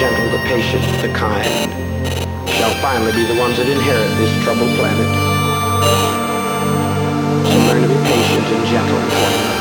gentle, the patient, the kind, shall finally be the ones that inherit this troubled planet. So learn to be patient and gentle